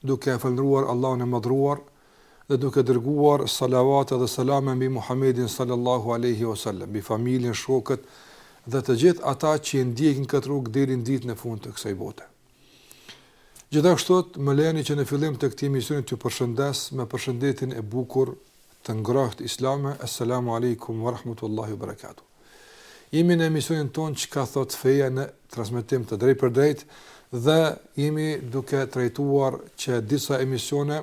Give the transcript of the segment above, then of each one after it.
duke e falëndëruar Allahun e Madhëruar dhe duke dërguar salavate dhe selame mbi Muhammedin sallallahu alejhi o selem, mbi familjen, shokët dhe të gjithë ata që e ndjekin këtë rrugë deri në ditën e fundit të kësaj bote. Gjithashtu, më lejoni që në fillim të këtij emisioni t'ju përshëndes me përshëndetjen e bukur të ngrohtë islame, Assalamu alaikum wa rahmatullahi wa barakatuh. Jemi në emisionin tonë çka thotë feja në transmetim të drejtpërdrejtë dhe jemi duke trajtuar që disa emisione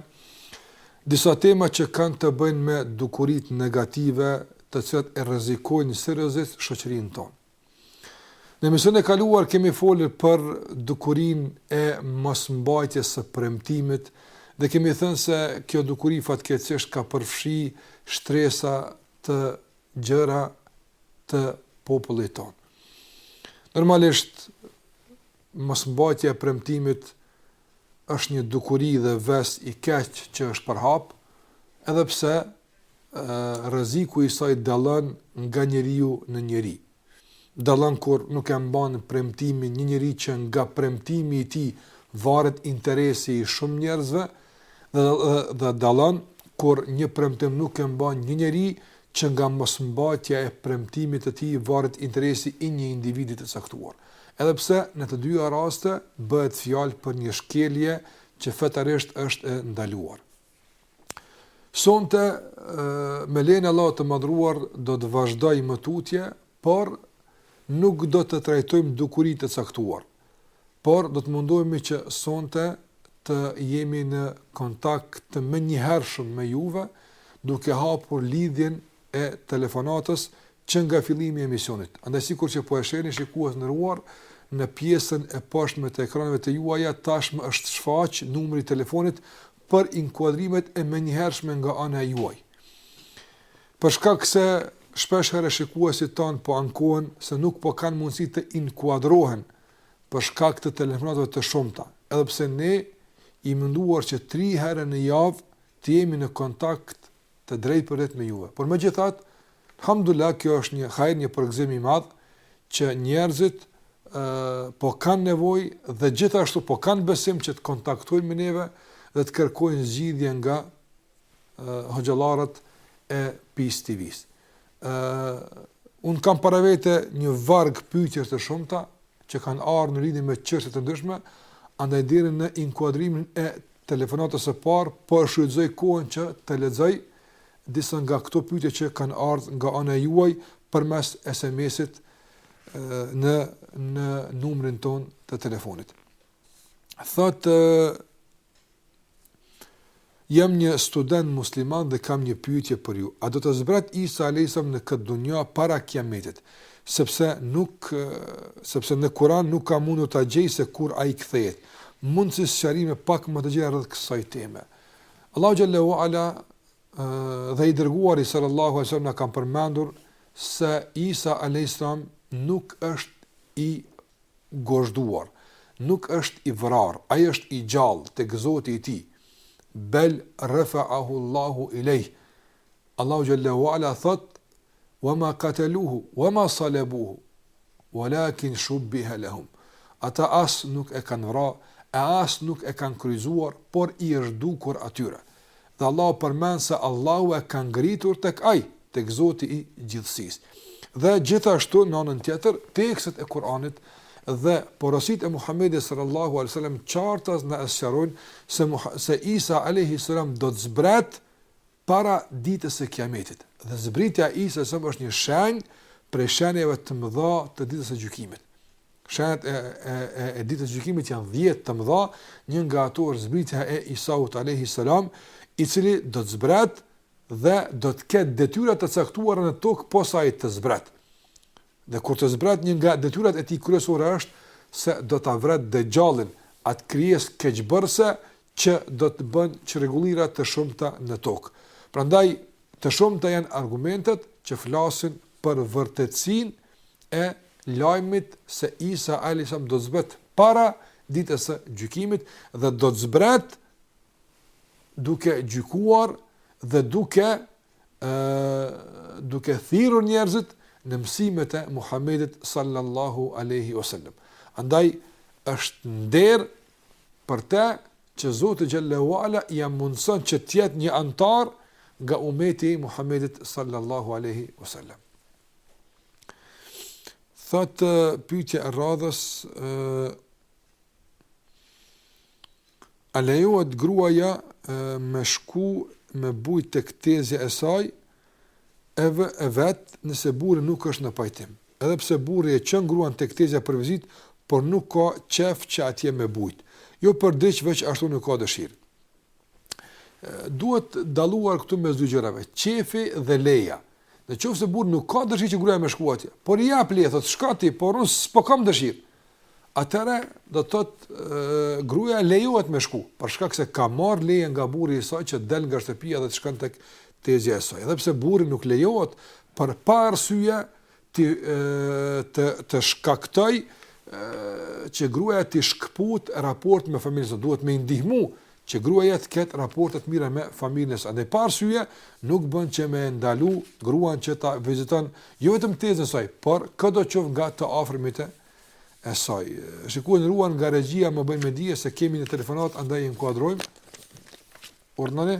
disa tema që kanë të bëjnë me dukuritë negative të cilat e rrezikojnë seriozisht shoqërinë tonë. Në emisionin e kaluar kemi folur për dukurinë e mosmbajtjes së premtimit dhe kemi thënë se kjo dukuri fatkeqësisht ka përfshi shtresa të gjera të popullit tonë. Normalisht, mosmbajtja e premtimit është një dukuri dhe ves i keq që është përhap, edhe pse rreziku i saj dallon nga njeriu në njeri. Dallon kur nuk e mban premtimin një njeri që nga premtimi i tij varet interesi i shumë njerëzve dhe dhe dallon kur një premtim nuk e mban një njeri që nga mosmbajtja e premtimit të tij varet interesi i një individi të caktuar. Edhe pse në të dyja raste bëhet fjalë për një shkelje që fetarisht është e ndaluar. Sonte me lejen e Allahut të Madhëruar do të vazhdojmë më tutje, por nuk do të trajtojmë dukuri të caktuar. Por do të mundohemi që sonte të jemi në kontakt të menjëhershëm me juve, duke hapur lidhjen e telefonatës që nga fillimi i emisionit. Andaj sikur që po e shehni shikues të nderuar, në pjesën e poshtme të ekraneve tuaja tashmë është shfaq numri i telefonit për inkuadrimet e menjëhershme nga ana e juaj. Për shkak se shpeshherë shikuesit tanë po ankohen se nuk po kanë mundësi të inkuadrohen për shkak të telefonatave të shumta, edhe pse ne jemi munduar që 3 herë në javë të jemi në kontakt të drejtpërdrejtë me juve. Por megjithatë, alhamdulillah, kjo është një hajr, një përgëzim i madh që njerëzit ë po kanë nevojë dhe gjithashtu po kanë besim që të kontaktojnë me neve dhe të kërkojnë zgjidhje nga ë hoxhallarët e Peace TV-s. ë Unë kam para vete një varg pyetjesh të shumta që kanë ardhur në lidhje me çështje të ndryshme, andaj deri në inkuadrimin e telefonatës së parë, po e shfrytëzoj kohën që të lexoj disa nga këto pyetje që kanë ardhur nga ana e juaj përmes SMS-it në në numrin tonë të telefonit. Thotë Jam një student musliman dhe kam një pyetje për ju. A do të zbret Isa alayhissalam në këtë dunja para kiametit? sepse nuk sepse në Kur'an nuk ka mundur ta gjej se kur ai kthehet. Mund të sqaroni pak më gjerë rreth kësaj teme. Allahu xhalla wa ala dhe i dërguari sallallahu alaihi wasallam kanë përmendur se Isa alayhis salam nuk është i gozhduar, nuk është i vrarë, ai është i gjallë tek Zoti i tij. Bel rafa'ahu Allahu ilayh. Allahu xhalla wa ala thot: "Wa ma qataluhu wa ma salabuhu, walakin shubbiha lahum." Ata as nuk e kanë vra, e as nuk e kanë kryqëzuar, por i është dukur atyre. Dhe Allahu përmend se Allahu e ka ngritur tek Ai, tek Zoti i gjithësisë. Dhe gjithashtu në anën tjetër, tekstet e Kur'anit dhe porositë e Muhamedit sallallahu alaihi wasallam qartë na sqarojnë se se Isa alaihi salam do të zbret para Ditës së Kiametit, dhe zbritja e Isa alayhis salam është një shenjë prej shenjave të mëdha të Ditës së Gjykimit. Shenjat e e e, e Ditës së Gjykimit janë 10 të mëdha, një nga ato është zbritja e Isaut alayhis salam, i cili do të zbret dhe do të ketë detyra të caktuara në tokë posa ai të zbret. Dhe kur të zbret një nga detyrat e tij kryesore është se do ta vret Dejjalin, atë krijesë keqbërëse që do të bën çrregullira të shumta në tokë. Prandaj të shumta janë argumentet që flasin për vërtetësinë e lajmit se Isa alayhis salam do të zbret para ditës së gjykimit dhe do të zbret duke gjykuar dhe duke ë duke thirrur njerëzit në mësimet e Muhamedit sallallahu alaihi wasallam. Andaj është nder për te që Zoti xhalla wa ala ia mundson që të jetë një anëtar nga umeti i Muhamedit sallallahu alaihi wasallam. Thot pyetja e radhës ë A lejohet gruaja me shku me bujt tek tezja e saj E e vet nëse burri nuk është në pajtim edhe pse burri e çon gruan tek tezja për vizitë por nuk ka qef që atje me bujt jo për diç veç ashtu nuk ka dëshirë duhet dalluar këtu mes dy gjërave qefi dhe leja Në qoftë se burri nuk ka dëshirë që gruaja me shku atje, por i jap leje, thotë, "Shko ti, por unë s'po kam dëshirë." Atëherë do të thotë gruaja lejohet me shku, për shkak se ka marr leje nga burri i saj që të del nga shtëpia dhe të shkon tek tezja e saj. Edhe pse burri nuk lejohet për pa arsye të të të shkaktoj që gruaja t'i shkput raportet me familjen, duhet me i ndihmu që gruaja të ketë raporte të mira me familjen e saj. Andaj pa arsye nuk bën që me e ndalu gruan që ta viziton jo vetëm tezën e saj, por këdo qoftë nga të afërmit e saj. Shikues të nderuar nga regjia më bëjnë me dije se kemi një telefonatë, andaj e inkuadrojmë. Urdhnoni?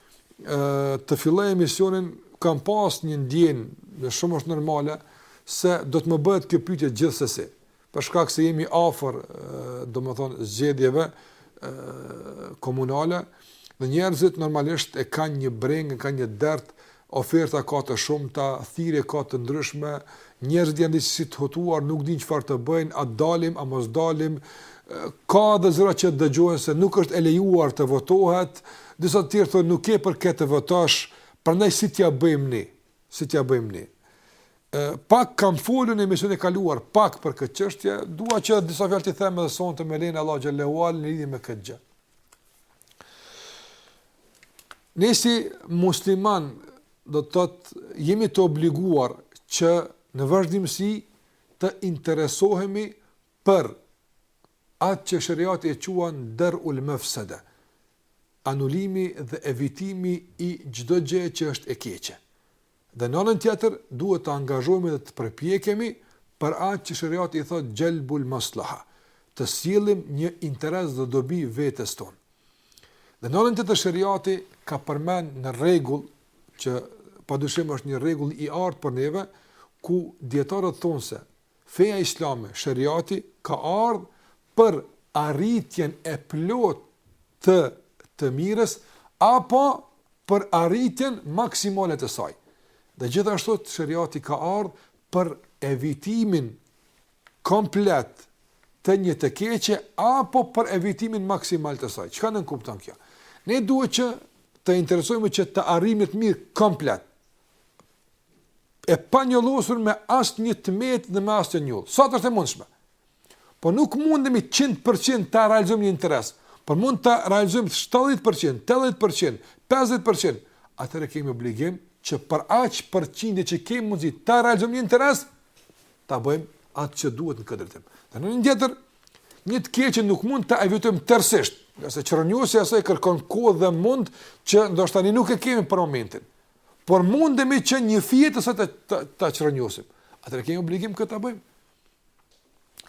të filloj emisionin kam pas një ndjenjë dhe shumë është normale se do të më bëhet kjo pyetje gjithsesi. Për shkak se jemi afër, domethënë zgjedhjeve komunale, dhe njerëzit normalisht e kanë një brengë, kanë një dert, oferta ka të shumta, thirrje ka të ndryshme, Njerëzit janë disi të hutuar, nuk dinë çfarë të bëjnë, a dalim, a mos dalim, ka edhe zëra që dëgjohen se nuk është e lejuar të votohet, disa të tjerë thonë nuk ke për kë të votosh, prandaj si t'ja bëjmë ne, si t'ja bëjmë ne. Pak kam folur në emisionin e kaluar, pak për këtë çështje, dua që disa fjalë t'i them edhe sonte me lejen e Allahut xhele ve ala në lidhje me këtë gjë. Ne si musliman do të thotë jemi të obliguar që në vazhdimësi të interesohemi për atë që sheriati e quan der'ul mefsede, anulimi dhe evitimi i çdo gjëje që është e keqe. Dhe në anën tjetër duhet të angazhohemi dhe të përpjekemi për atë që sheriati i thotë xhelbul maslaha, të sjellim një interes dhe dobi vetes tonë. Në anën tjetër sheriati ka përmend një rregull që padyshim është një rregull i artë për neve ku dietarët thonë se feja islame, sheriati ka ardh për arritjen e plotë të të mirës apo për arritjen maksimale të saj. Dhe gjithashtu sheriati ka ardh për evitimin komplet të një të keqe apo për evitimin maksimal të saj. Çka nënkupton kjo? Ne duhet që të interesohemi që të arrijmë një të mirë komplet. E panjollosur me asnjë të metë dhe me asnjë njollë, sa të është e mundshme. Po nuk mundemi 100% ta realizojmë një interes, por mund ta realizojmë 70%, 80%, 50%. Atëherë kemi obligim që për aq përqindje që kemi mundësi ta realizojmë një interes, ta bëjmë atë që duhet në këtë drejtim. Në anën tjetër, një të keqe nuk mund ta evitojmë tërësisht, nëse çrrënjosja e saj kërkon kohë dhe mund që ndoshta ne nuk e kemi për momentin. Por mundemi që një pjesë të saj ta çrrënjosim. Atëherë kemi obligim këtë ta bëjmë.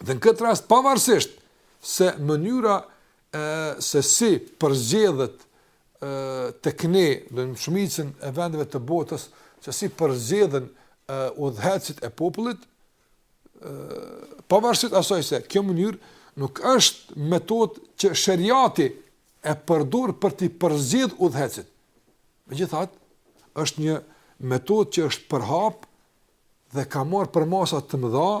Dhe në këtë rast pavarësisht se mënyra e se si përzgjidhet tek ne dhe në shumicën e vendeve të botës se si përzgjidhen udhëheqësit e popullit pavarësisht asaj se kjo mënyrë nuk është metodë që sheriati e përdor për t'i përzgjedh udhëheqësit. Megjithatë, është një metodë që është përhap dhe ka marrë përmasa të mëdha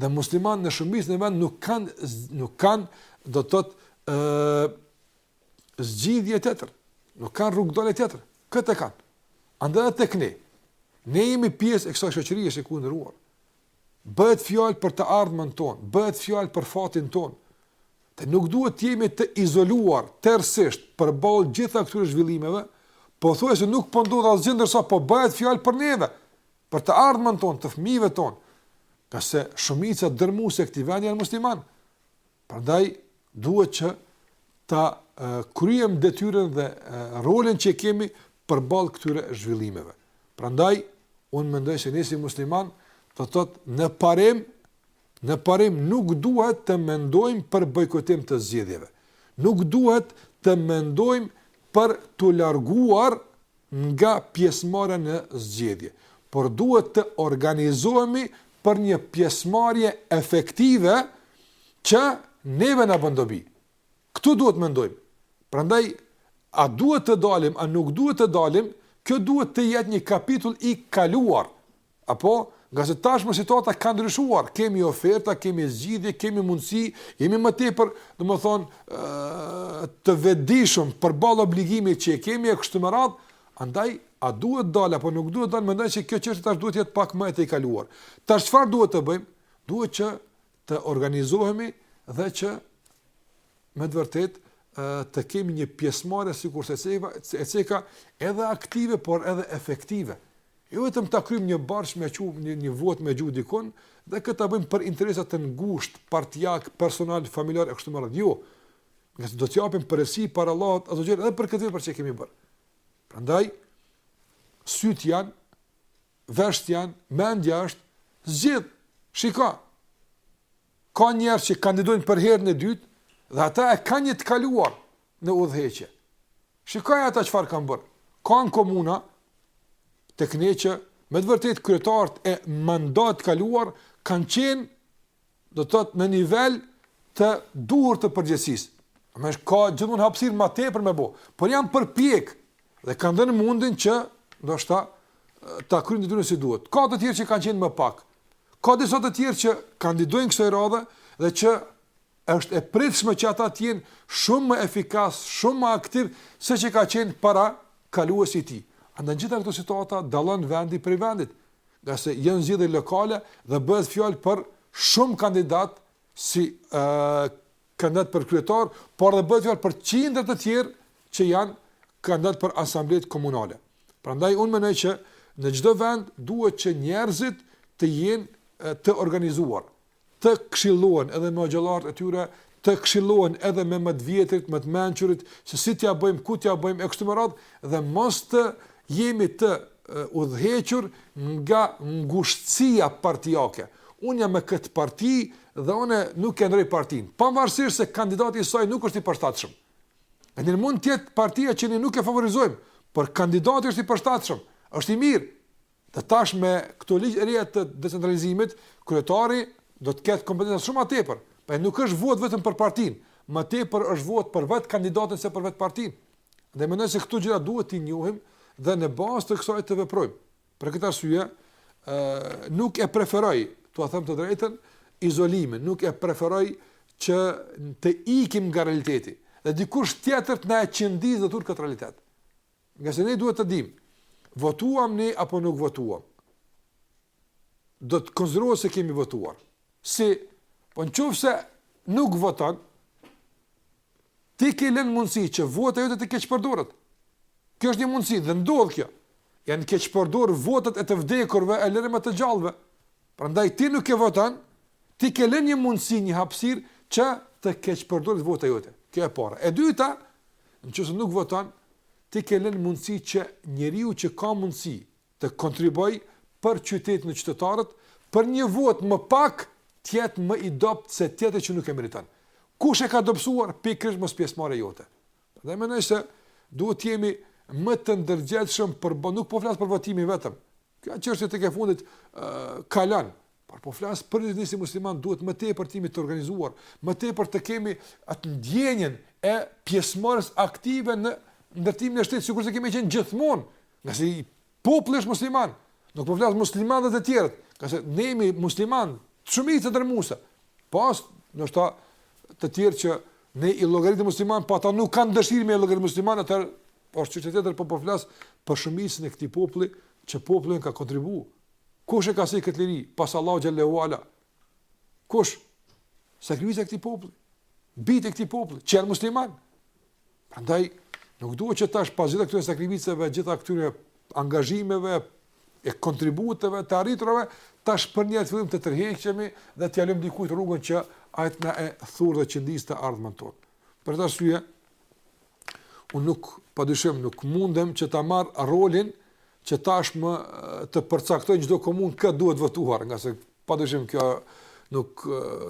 dhe muslimanët në shumicën e vendeve nuk kanë nuk kanë do të thotë ë zgjidhje tjetër. Nuk kanë rrugëdalje tjetër. Këtë e kanë. Andaj edhe tek ne. Ne jemi pjesë e kësaj shoqërie e s'i kundruar. Bëhet fjalë për të ardhmen tonë, bëhet fjalë për fatin tonë. Dhe nuk duhet të jemi të izoluar tërësisht përballë gjithë këtyre zhvillimeve, pothuajse nuk po ndodh asgjë ndërsa po bëhet fjalë për neve, për të ardhmen tonë, të fëmijëve tonë, ngase shumica dërmuese e këtij vendi janë muslimanë. Prandaj duhet që ta kryejmë detyrën dhe rolin që kemi përballë këtyre zhvillimeve. Prandaj unë mendoj se ne si muslimanë do të thotë në parim Në parim nuk duhet të mendojmë për bojkotim të zgjedhjeve. Nuk duhet të mendojmë për t'u larguar nga pjesëmarrja në zgjedhje, por duhet të organizohemi për një pjesëmarrje efektive që neve na bën dobi. Këtu duhet të mendojmë. Prandaj a duhet të dalim, a nuk duhet të dalim, kjo duhet të jetë një kapitull i kaluar Apo, ngase tashmë situata ka ndryshuar, kemi oferta, kemi zgjidhje, kemi mundësi, jemi më tepër, domethënë, të vetëdijshëm përballë obligimit që e kemi e kështu me radhë, andaj, a duhet dalë, apo nuk duhet dalë, mendoj që kjo çështje tash duhet të jetë pak më e tejkaluar. Tash çfarë duhet të bëjmë? Duhet që të organizohemi dhe që me të vërtetë të kemi një pjesëmarrje sikurse e ceka, e ceka edhe aktive por edhe efektive. Jo vetëm ta kryjmë një borxh me çu një, një votë me gjujt dikun dhe këtë ta bëjmë për interesa të ngushtë, partiak, personal, familjar e kështu me radhë. Jo. Ne do të japim përgjegjësi para Allahut azze ve xhel edhe për këtë vepër që kemi bërë. Prandaj sytë janë Veshët janë, mendja është, zgjedh, shiko. Ka njerëz që kandidojnë për herën e dytë dhe ata e kanë një të kaluar në udhëheqje. Shikoji ata çfarë kanë bërë. Ka komuna tek ne që me të vërtetë kryetarët e mandatit të kaluar kanë qenë do të thotë në nivel të duhur të përgjegjësisë. Me siguri ka gjithmonë hapësirë më tepër me bë, por janë përpjek dhe kanë dhënë mundin që ndoshta ta kryejnë detyrën si duhet. Ka të tjerë që kanë qenë më pak. Ka disa të tjerë që kandidojnë kësaj radhe dhe që është e pritshme që ata të jenë shumë më efikas, shumë më aktiv se që ka qenë parakaluesi i tij. Andaj gjitha këto situata dallon vendi prej vendit. ngase janë zgjedhje lokale dhe bëhet fjalë për shumë kandidatë si ë kandidat për kryetar, por dhe bëhet fjalë për qindra të tjerë që janë kandidatë për asambletë komunale. Prandaj unë mendoj që në çdo vend duhet që njerëzit të jenë të organizuar, të këshillohen edhe me hoxhallarët e tyre, të këshillohen edhe me më të vjetrit, më të mençurit, se si t'ja bëjmë, ku t'ja bëjmë e kështu me radhë dhe mos të jemi të udhëhequr nga ngushtësia partiake. Unë jam me këtë parti dhe unë nuk e ndroj partinë, pavarësisht se kandidati i saj nuk është i përshtatshëm. Edhe mund të jetë partia që ne nuk e favorizojmë, por kandidati është i përshtatshëm, është i mirë. Dhe tash me këto ligje të reja të decentralizimit, kryetari do të ketë kompetenca shumë më tepër. Pra nuk është votë vetëm për partinë, më tepër është votë për vetë kandidatin se për vetë partinë. Dhe mendoj se këto gjëra duhet t'i njohim dhe në bazë të kësaj të veprojmë. Për këtë arsye, ë nuk e preferoj, t'ua them të drejtën, izolimin, nuk e preferoj që të ikim nga realiteti dhe dikush tjetër të na e qëndisë dikush këtë realitet. Ngase ne duhet ta dimë, votuam ne apo nuk votuam, do të konsiderohet se kemi votuar. Si, po në qoftë se nuk voton, ti ke lënë mundësi që vota jote të keqpërdoret. Kjo është një mundësi dhe ndodh kjo. Janë keqpërdorur votat e të vdekurve e lëre më të gjallëve. Prandaj ti nuk e voton, ti ke lënë një mundësi, një hapësirë që të keqpërdoret vota jote. Kjo e para. E dyta, në qoftë se nuk voton, ti ke lënë mundësi që njeriu që ka mundësi të kontribuojë për qytetin e qytetarët, për një votë më pak të jetë më i dobët se tjetri që nuk e meriton. Kush e ka dobësuar pikërisht mospjesëmarrja jote. Dhe mendoj se duhet të jemi më të ndërgjegjshëm për bo, nuk po flas për votimin vetëm. Kjo çështje tek e fundit uh, kalon. Por po flas për ne si muslimanë duhet më tepër të jemi të organizuar, më tepër të kemi atë ndjenjën e pjesëmarrjes aktive në ndërtimin e shtetit, sikurse kemi qenë gjithmonë, ngase Populli është musliman. Nuk po flas musliman dhe të tjerët, se ne jemi musliman, shumica dërmuese. Pas, ndoshta të tjerë që ne i llogarisim musliman, po ata nuk kanë dëshirë me u llogaritë musliman, atëherë është çështë tjetër, po po flas për shumicën e këtij populli që populli ka kontribuar. Kush e ka sjell këtë liri, pas Allahut xhelle ue ala, Kush? Sakrifica e këtij populli. Bijtë e këtij populli. Që janë musliman. Prandaj, nuk duhet që tash pas gjitha këtyre sakrificave, gjitha këtyre angazhimeve, e kontributeve, të arriturave, tash përnjëherë të fillojmë të tërheqemi dhe t'ia lëmë dikujt rrugën që ai të na e thurë dhe qëndisë të ardhmen tonë. Për këtë arsye unë nuk padyshim nuk mundem që ta marr rolin që tashmë të përcaktoj në çdo komunë kë duhet votuar, nga se padyshim kjo nuk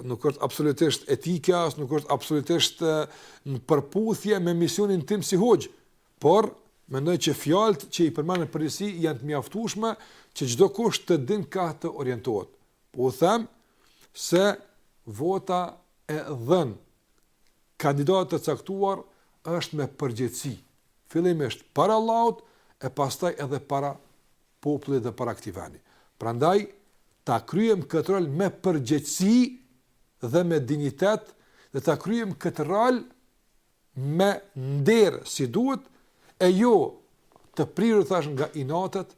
nuk është absolutisht etike, as nuk është absolutisht në përputhje me misionin tim si hoxhë. Por mendoj që fjalët që i përmenda në përgjithësi janë të mjaftueshme që çdokush të dijë kah të orientohet. Po u them se vota e dhënë kandidatit të caktuar është me përgjegjësi, fillimisht para Allahut e pastaj edhe para popullit dhe para këtij vendi. Prandaj ta kryejmë këtë rol me përgjegjësi dhe me dinjitet dhe ta kryejmë këtë rol me nder si duhet e jo të prirur thashë nga inatet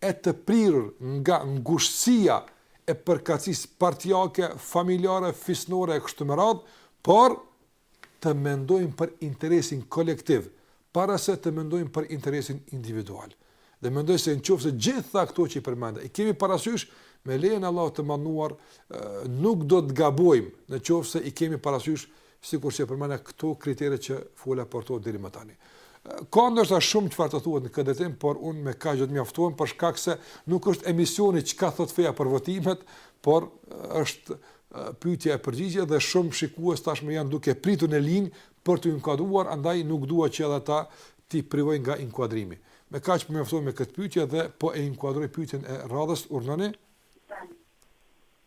e të prirur nga ngushtësia e përkatësisë partiake, familjare, fisnore e kështu me radhë, por të mendojmë për interesin kolektiv para se të mendojmë për interesin individual. Dhe mendoj se në qoftë se gjitha këto që i përmenda, i kemi parasysh me lejen e Allahut të madhëruar, nuk do të gabojmë në qoftë se i kemi parasysh Sikurse i përmenda këto kriteret që fola për to deri më tani. Ka ndoshta shumë çfarë të thuhet në këtë drejtim, por unë me kaq do të mjaftohem për shkak se nuk është emisioni çka thotë feja për votimet, por është pyetje e përgjigje dhe shumë shikues tashmë janë duke pritur në linjë për t'u inkuadruar, andaj nuk dua që edhe ata t'i privoj nga inkuadrimi. Me kaq po mjaftohem me këtë pyetje dhe po e inkuadroj pyetjen e radhës urdhëroni.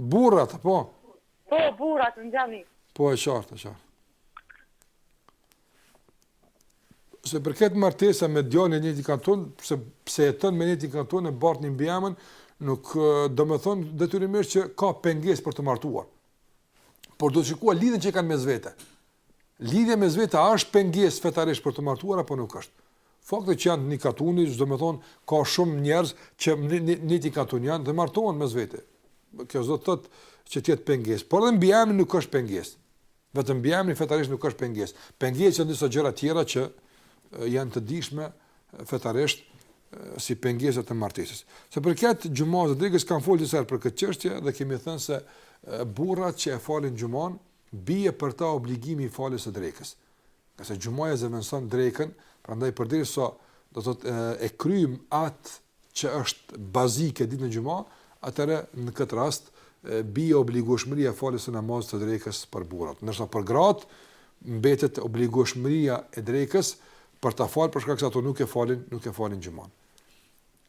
Burrat, po. Po, burrat në xhami. Po e qartë, e qartë. Sa i përket martesës me djalin e një katuni, pse jeton në të njëjtin katun e bart një mbiemër, nuk domethënë detyrimisht që ka pengesë për t'u martuar. Por duhet shikuar lidhjen që kanë mes vete. Lidhja mes vete a është pengesë fetarisht për t'u martuar, apo nuk është? Fakti që janë të një katuni, s'do të thonë ka shumë njerëz që një katun janë dhe martohen mes vete. Kjo s'do të thotë që të jetë pengesë, por edhe mbiemri nuk është pengesë. Vetëm mbiemri fetarisht nuk është pengesë. Pengesë janë disa gjëra tjera që janë të dishme fetarisht si pengesa të martesës. Se për këtë xhumasë dhe drekës kemi folë disa për këtë qështje dhe kemi thënë se burrat që e falin xhuman, bie për ta obligimi i faljes së drekës. Ngase xhumaja zëvendëson drekën, prandaj përderisa do të thotë e kryjmë atë që është bazike ditën e xhuma, atëherë në këtë rast bie obligueshmëria e faljes së namazit të drekës për burrat. Ndërsa për gratë mbetet obligueshmëria e drekës për ta falë për shkak se ato nuk e falin, nuk e falin xhuman.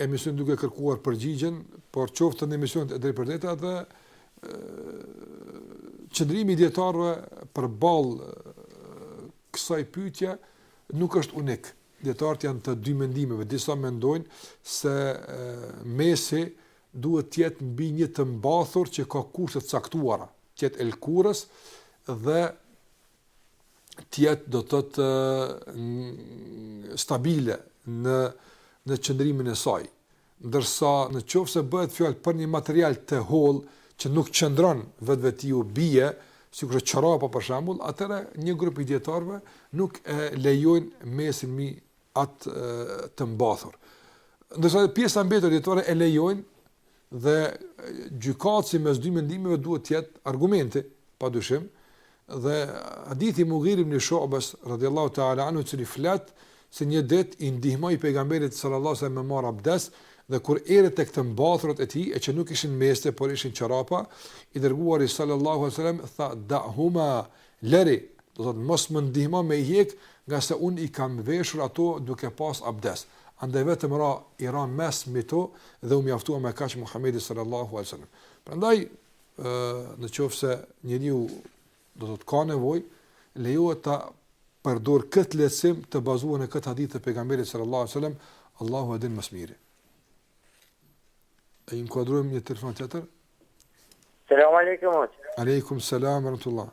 emision duke kërkuar përgjigjen, po qoftë në emisionet e drejtpërdrejta dhe qëndrimi i dijetarëve përballë kësaj pyetjeje nuk është unik. Dijetarët janë të dy mendimeve, disa mendojnë se mes'hi duhet të jetë mbi një të mbathur që ka kushte të caktuara, të jetë e lëkurës dhe të jetë do të thotë stabile në në qëndrimin e saj. Ndërsa në qoftë se bëhet fjalë për një material të hollë që nuk qëndron vetvetiu bie, sikurse çorapa për shembull, atëherë një grup i dijetarëve nuk e lejojnë mes'hin mi atë të mbathur. Ndërsa pjesa e mbetur e dijetarëve e lejojnë Dhe gjykatësi mes dy mendimeve duhet të jetë argumenti, padyshim. Dhe hadithi i Mughire ibn Shu'bas radhiyallahu ta'ala anhu i cili flet se një ditë i ndihmoi pejgamberit sallallahu alaihi wasallam me marr abdes dhe kur erdhi tek të mbathurat e tij e që nuk ishin meste por ishin çorapa, i dërguari sallallahu alaihi wasallam tha da'huma Lëri, do të thotë mos më ndihmo me i hek, ngase unë i kam veshur ato duke pas abdes. Andaj vetëm ra i ra mes'h mbi to dhe u mjaftua me kaq Muhamedi sallallahu alaihi wasallam. Prandaj, ë në qoftë se njeriu do të thotë ka nevojë, lejohet ta përdor këtë lehtësim të bazuar në këtë hadith të pejgamberit sallallahu alaihi wasallam, Allahu e din më së miri. E inkuadrojmë një telefon tjetër. Selam aleikum hoxhë. Aleikum selam rahmetullah.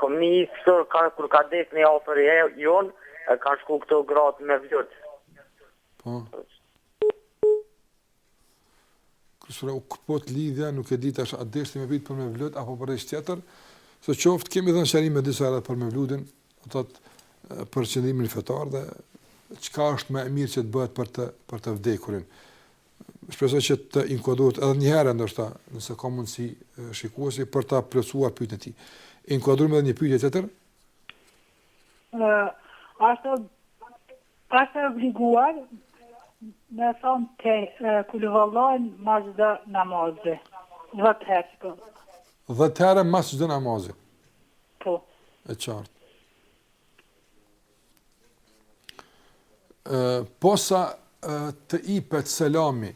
Kom një historië kur ka dek një i afërm i jonë, e kanë shku këto gratë me vjot. Po. Kështu u këput lidhja, nuk e di tash a deshti me vet për mevlud apo për diçka tjetër. Sidoqoftë kemi dhënë sqarim me disa edhe për mevludin, do thotë për qëndrimin fetar dhe çka është më e mirë që të bëhet për të për të vdekurin. Shpresoj që të inkuadrohet edhe një herë ndoshta, nëse ka mundësi shikuesi për ta plotësuar pyetjen e tij. Inkuadrojmë edhe një pyetje tjetër. Ë, është është obliguar me thon te kulhuvallahun mas çdo namazi. Dhjetë herë po. Dhjetë herë mas çdo namazi. Po. E qartë. posa të ipet selami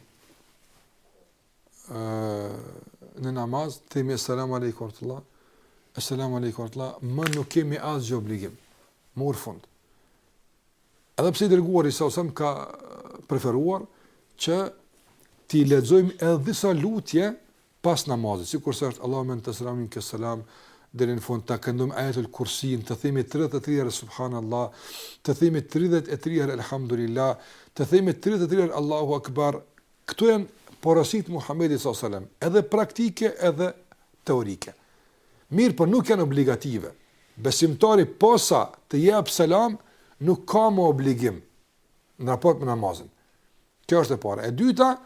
në namaz, themi eselamu alaikum rahmetullah, eselamu alaikum rahmetullah, më nuk kemi asgjë obligim, mori fund. Edhe pse i dërguar i sallallahu alajhi wasallam ka preferuar që t'i lexojmë edhe disa lutje pas namazit, sikurse është Allahumma ente selam minke selam deri në fund, ta këndojmë ajetul kursinë, të themi 33 herë subhanallah, të themi 33 herë elhamdulillah, të themi 33 herë Allahu akbar. Këto janë porosi të Muhamedit sallallahu alajhi wasallam, edhe praktike edhe teorike. Mirëpo nuk janë obligative. Besimtari posa të jap selam nuk ka më obligim në raport me namazin. Kjo është e para. E dyta,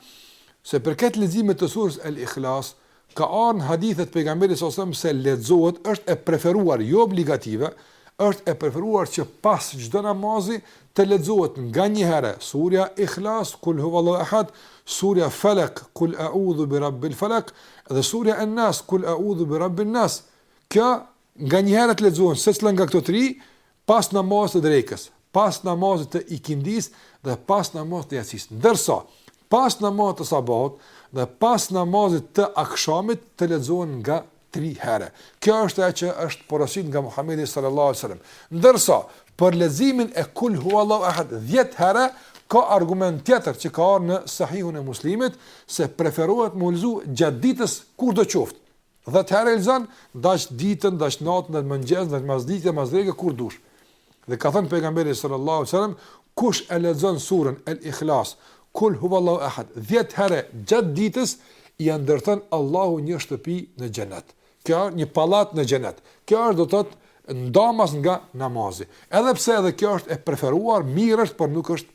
sa i përket leximit të surës El Ikhlas ka ardhur në hadithe të pejgamberit sallallahu alajhi wasallam se lexohet është e preferuar jo obligative, është e preferuar që pas çdo namazi të lexohet nga një herë surja Ikhlas kul huwallahu ahad, surja Falaq kul a'udhu bi rabbil falaq dhe surja An-Nas kul a'udhu bi rabbin nas. Kjo Nga një herë të lexohen secila nga këto tri pas namazit të drekës, pas namazit të ikindis dhe pas namazit të jacis. Ndërsa, pas namazit të sabahut dhe pas namazit të akshamit të lexohen nga tri herë. Kjo është ajo që është porositur nga Muhamedi sallallahu alaihi wasallam. Ndërsa, për leximin e Kul huwallahu ahad 10 herë ka argument tjetër që ka ardhur në Sahihun e Muslimit se preferohet me u lexu gjatë ditës kurdo qoftë, Dhjetë herë e lexon, dash ditën, dash natën, dash mëngjes, dash mas dite, mas dreke, kur dush. Dhe ka thënë pejgamberi sallallahu alajhi wasallam, kush e lexon surën El-Ikhlas, Kul huwallahu ahad, 10 herë gjatë ditës ia ndërton Allahu një shtëpi në xhenet. Kjo është një pallat në xhenet. Kjo është do të thotë ndamas nga namazi. Edhe pse edhe kjo është e preferuar, mirë është, por nuk është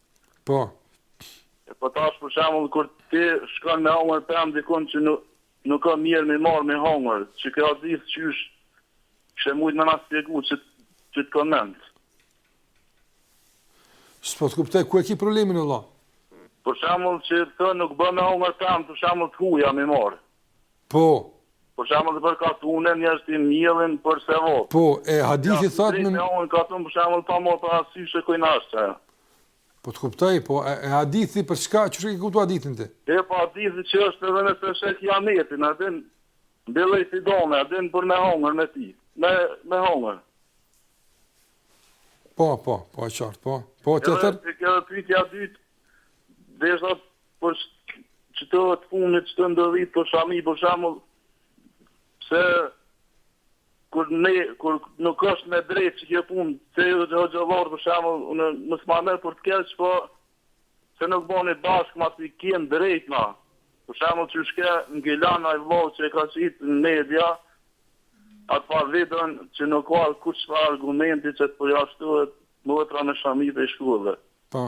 Po. E po tash për shembull kur ti shkon me hongër pemë dikund që nuk nuk ka mirë me i marr me hongër, që ka hadith qysh kishe mujt me na spjegu që që të koment. S'po të kuptoj ku e ke problemin o vëlla. Për shembull që thon nuk bën me hongër pemë, për shembull të huja me i marr. Po. Për shembull nëpër katune njerëz t'i mjellin për sevap. Po, e hadithi thotë në. Në katun për shembull pa marrë parasysh e kujna është. Po të kuptoj, po e, e hadithi për çka, qysh e ke kuptuar hadithin ti? E po hadithi që është edhe në e pafsh kiametin, a din mbille ti domethënë, a din për me hongër me ti, me me hongër. Po, po, po e qartë, po. Po tjetër. Edhe kjo pyetja e dytë, desha Po kohët e fundit që po ndodh për shami për shembull se kur ne kur nuk është me drejt që kjo punë se hoxhallarët për shembull unë mos ma merr për të keq po pse nuk boheni bashkë masi keni drejt na për shembull qysh ke n'Gjilan ai vllau që e ka qit në media at far videon që nuk ka kurrfarë argumenti që të përjashtohet motra me shami prej shkolle. Po.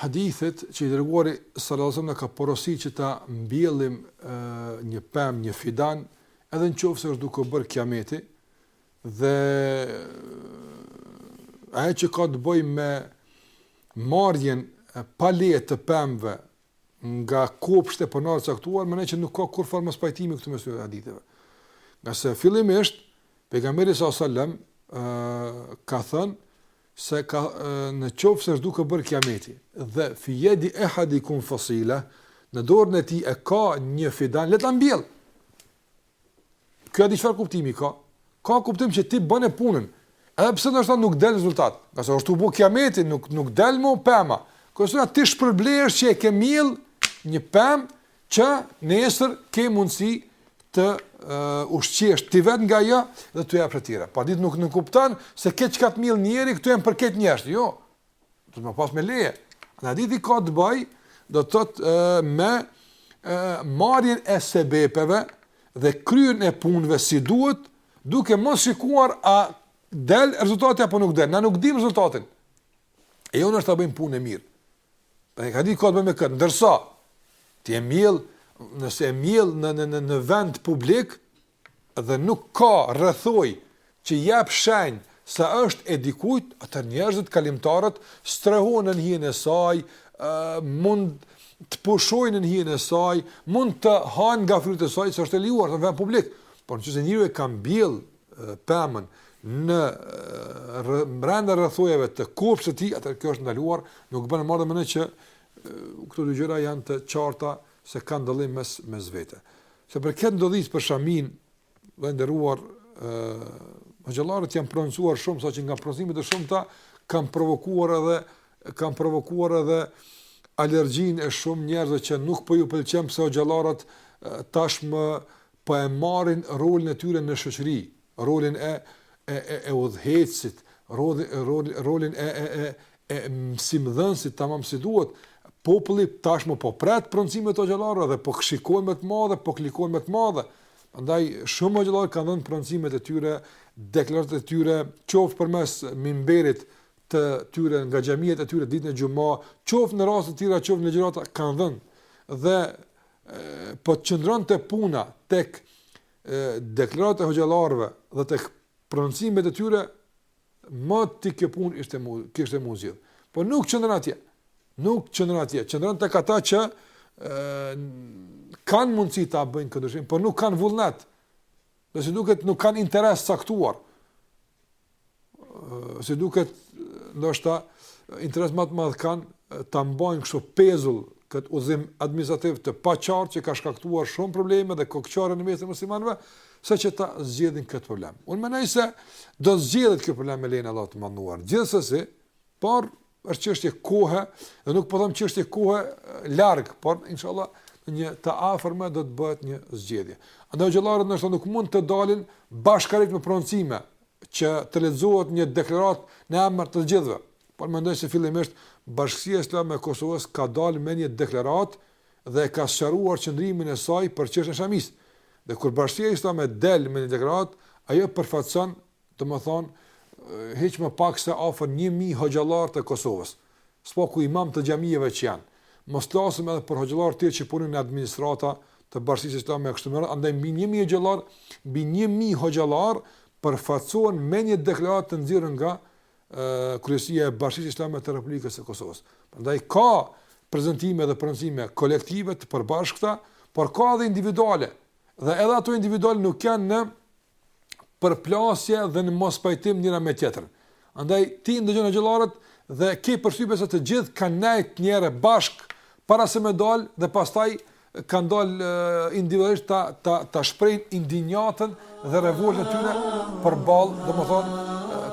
hadithit që i dërguari sallallahu alajhi wasallam na ka porositur që ta mbjellim një pemë, një fidan, edhe në qoftë se është duke u bërë kiameti dhe ajo që ka të bëjë me marrjen pa leje të pemëve nga kopshti i pronarit të caktuar, mendoj që nuk ka kurrfarë mospajtimi këtu mes dy haditheve. Ngase fillimisht pejgamberi sallallahu alajhi wasallam ka thënë se në qoftë se është duke u bërë kiameti dhe fi yadi ahadikum fasila në dorën e tij e ka një fidan le ta mbjell kjo a di çfarë kuptimi ka ka kuptim që ti bën e punën edhe pse ndoshta nuk del rezultat ngase është tu u bë kiameti nuk nuk del më pema kështu ti shpërblehesh që e ke mjell një pemë Që nesër ke mundësi të uh, ushqesh ti vetë nga ajo dhe t'u japësh të tjerëve. Po hadithi nuk nënkupton se krejt çka të mjell njeri, këto janë për krejt njerëzit. Jo, do të me pas me leje. Hadithi ka të bëjë, do të thotë uh, me uh, marrjen e sebepeve dhe kryerjen e punëve si duhet, duke mos shikuar a del rezultati apo nuk del. Na nuk e dimë rezultatin. E jona është ta bëjmë punën e mirë. Pra hadithi ka të bëjë me këtë, ndërsa, ti e mjell, nëse e mjell në, në, në, në vend publik, dhe nuk ka rrethojë që jep shenjë se është e dikujt, atëherë njerëzit kalimtarët strehohen nën hijen e saj, mund të pushojnë nën hijen e saj, mund të hanë nga frytet e saj, se është e lejuar, është në vend publik. Por në qoftë se njeriu e ka mbjell pemën brenda rrethojave të kopshtit të tij, atëherë kjo është ndaluar, nuk bën marrë meqenëse këto dy gjëra janë të qarta se kanë dallim mes mes vete. Se për këtë ndodhi për shaminë të nderuar hoxhallarët janë prononcuar shumë saqë nga prononcimet e shumta kanë provokuar edhe kanë provokuar edhe alergjinë e shumë njerëzve që nuk po ju pëlqen pse hoxhallarët tashmë po e marrin rolin e tyre në shoqëri, rolin e e e e udhëheqësit, rolin rol, rolin e e e e mësimdhënësit tamam si duhet, populli tashmë po pret prononcimet e hoxhallarëve dhe po shikojnë me të madhe, po klikojnë me të madhe. Prandaj shumë hoxhallarë kanë dhënë prononcimet e tyre, deklaratat e tyre, qoftë përmes mimberit të tyre nga xhamiet e tyre ditën e xhuma, qoftë në raste të tjera, qoftë në ligjërata kanë dhënë dhe po të qëndronte puna tek deklaratat e hoxhallarëve dhe tek prononcimet e tyre, moti kjo punë ishte mu, kishte m'u zgjidh. Por nuk qëndron atje, nuk qëndron atje, qëndron tek ata që e, kanë mundësi ta bëjnë këtë ndryshim, po nuk kanë vullnet, dhe si duket nuk kanë interes të caktuar. si duket ndoshta interes më të madh kanë ta mbajnë kështu pezull këtë udhëzim administrativ të paqartë që ka shkaktuar shumë probleme dhe kokëçarje në mes të muslimanëve, sesa që ta zgjidhin këtë problem. Unë mendoj se do zgjidhet ky problem me lejen e Allahut të madhëruar. Gjithsesi, por Është çështje kohe, dhe nuk po them çështje kohe larg, por inshallah në një të afërme do të bëhet një zgjidhje. Andaj hoxhallarët ndoshta nuk mund të dalin bashkërisht me prononcime që të lexohet një deklaratë në emër të gjithëve. Por mendoj se fillimisht Bashkësia Islame e Kosovës ka dalë me një deklaratë dhe ka sqaruar qëndrimin e saj për çështjen e shamisë. Dhe kur Bashkësia Islame del me një deklaratë, ajo përfaqëson Domethënë, hiq më pak se afër një mijë hoxhallarë të Kosovës, së paku imamë të xhamieve që janë. Mos flasim edhe për hoxhallarë tjerë që punojnë në administratë të Bashkësisë Islame e kështu me radhë, andaj mbi një mijë hoxhallarë, mbi një mijë hoxhallarë përfaqësohen me një deklaratë të nxjerrë nga kryesia e Bashkësisë Islame të Republikës së Kosovës. Prandaj ka prezantime dhe prononcime kolektive të përbashkëta, por ka edhe individuale Dhe edhe ato individuale nuk janë në përplasje dhe në mospajtim njëra me tjetrën. Andaj, ti ndëgjon hoxhallarët dhe ke përshtypje se të gjithë kanë nejt njëherë bashkë para se me dalë dhe pastaj kanë dalë individualisht të, të, të shprehin indinjatën dhe revoltën e tyre përballë domethënë